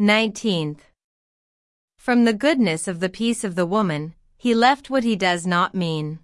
19th. From the goodness of the peace of the woman, he left what he does not mean.